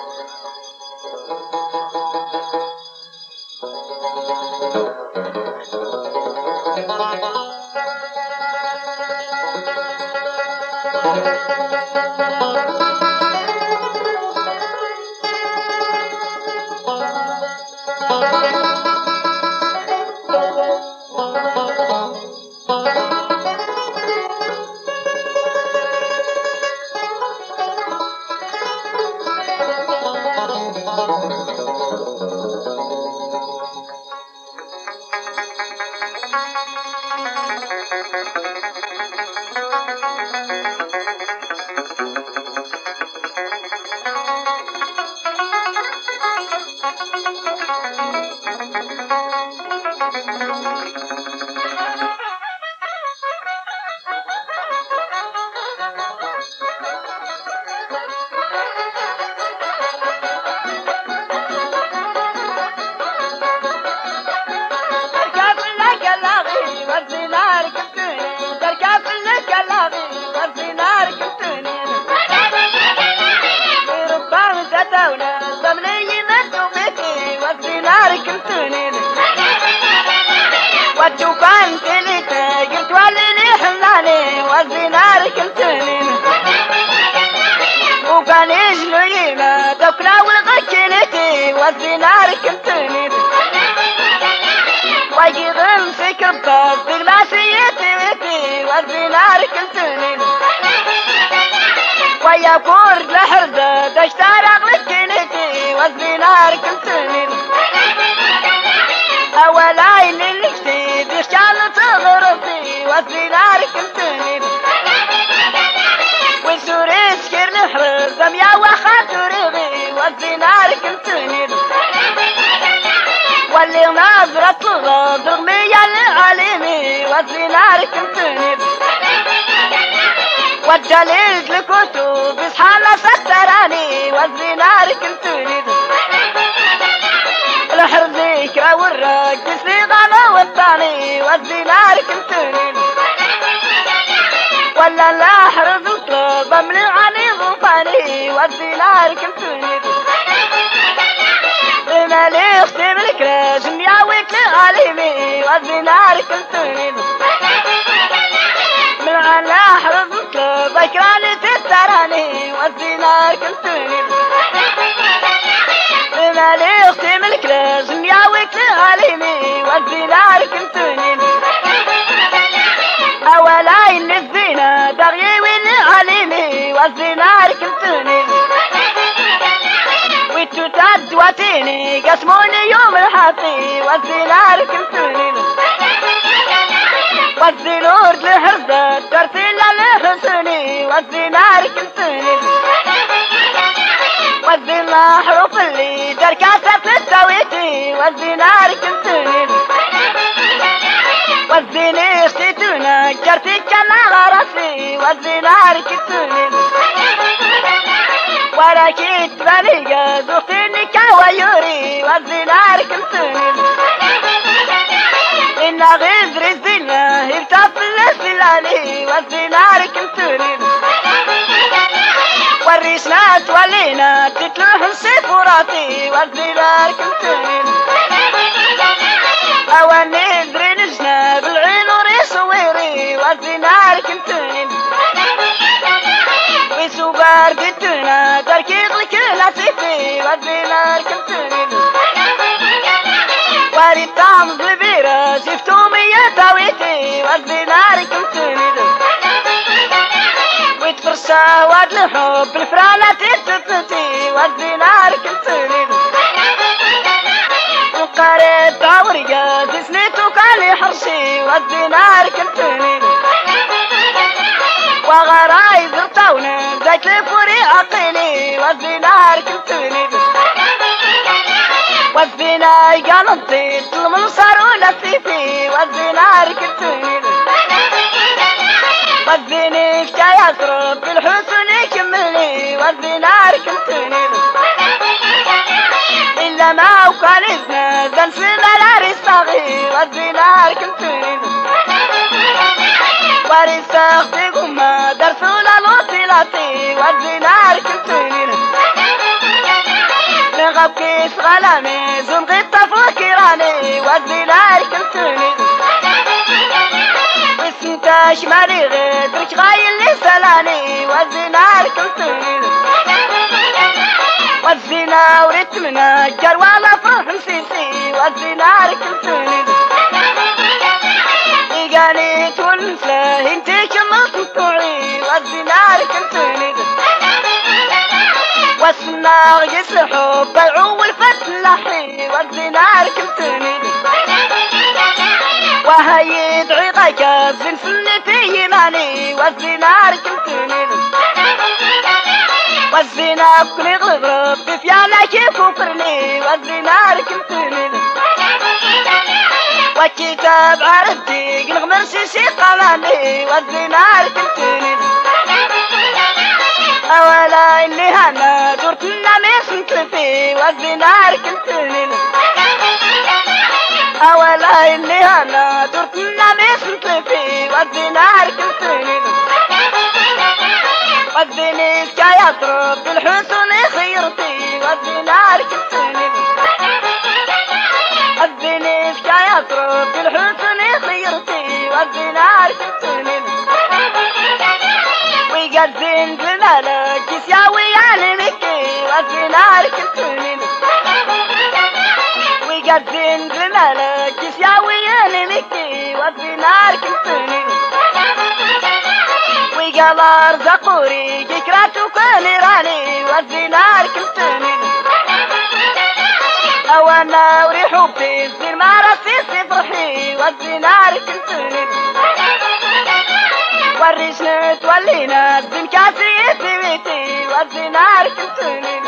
Música وتوبان تلتا قلت ولني حلالي والزنار كنتنين وكان يجلي ما دكنا والغكنتي والزنار كنتنين واجي غمسك بطاس بغلاسيتي ويتي والزنار كنتنين ويا كورد لحردة تشترق لكنتي والزنار كنتنين أولاي للكتي بيشال تغرتي والزنار كنتنين والسوري سكر نحرز دميا وخاطري والزنار كنتنين واللي نظرة الغض رغمية للعليمي والزنار كنتنين والجليد الكتب اصحى ستراني والزنار كنتنين الحرب والثاني والزنار كنتنين ولا الاحرز الطلب امنعني غفاني والزنار كنتنين بمالي أختي بالكراج مياويك لعليمي والزنار كنتنين تدواتيني قسموني يوم الحاطي والزنار كنتنين والزنور لحرزة ترسل لحسني والزنار كنتنين والزنا حروف اللي دركاسة في التويتي والزنار كنتنين والزيني اختيتونا جرتي كما غرسي والزنار كنتنين ولكن تبالي زوختيني كوايوري والزنار كنتنين إن غزر الزنا التفل السلالي والزنار كنتنين والريسنا تولينا تتلوح السفوراتي والزنار كنتنين أواني والزنار كنتنين واري طعم بالبيرة شفتومي تاويتي والزنار كنتنين ويتفرسا واد الحب الفرالة تتفتي والزنار كنتنين وقريت باوريا تسنيتو كالي حرشي والزنار كنتنين يسرب بالحسن يكملني والزنار كنتنين إلا ما زن في ملاري صغير والزنار كنتنين ورثاق في قمة درسونا الوصيلاتي والزنار كنتنين غبكيس غلامي زون غيطة فكراني والزنار كنتني وسنتا شمالي غير غايل لي سلاني والزنار كنتني والزنا وريت منجر ولا فرح نسيسي والزنار كنتني إيقاني تونسه انت كملت طوعي والزنار كنتني والسنار يسحب بيعو الفتلحي والزنار كنتني وهي يدعي غيك زنفل في يماني والزنار كنتني والزنا بكل يغلب ربي في أنا كيف وفرني والزنار كنتني والكتاب عرفتي نغمر شي قماني والزنار كنتني أولا اللي هنا درتنا مش نتلفي والزنار كنتني أولا اللي هنا درتنا مش نتلفي والزنار كنتني والزني يا ضرب بالحسن خيرتي والزنار كنتني الزني يا ضرب بالحسن خيرتي والزنار كنتني ويقدم بملك يساوي على مكي والزنار والزنار كنتني وقال ارزقوري كراتو كان راني والزنار كنتني اوانا وري حبي الزين ما راسي فرحي والزنار كنتني وريشنا تولينا الزين كاسي بيتي والزنار كنتني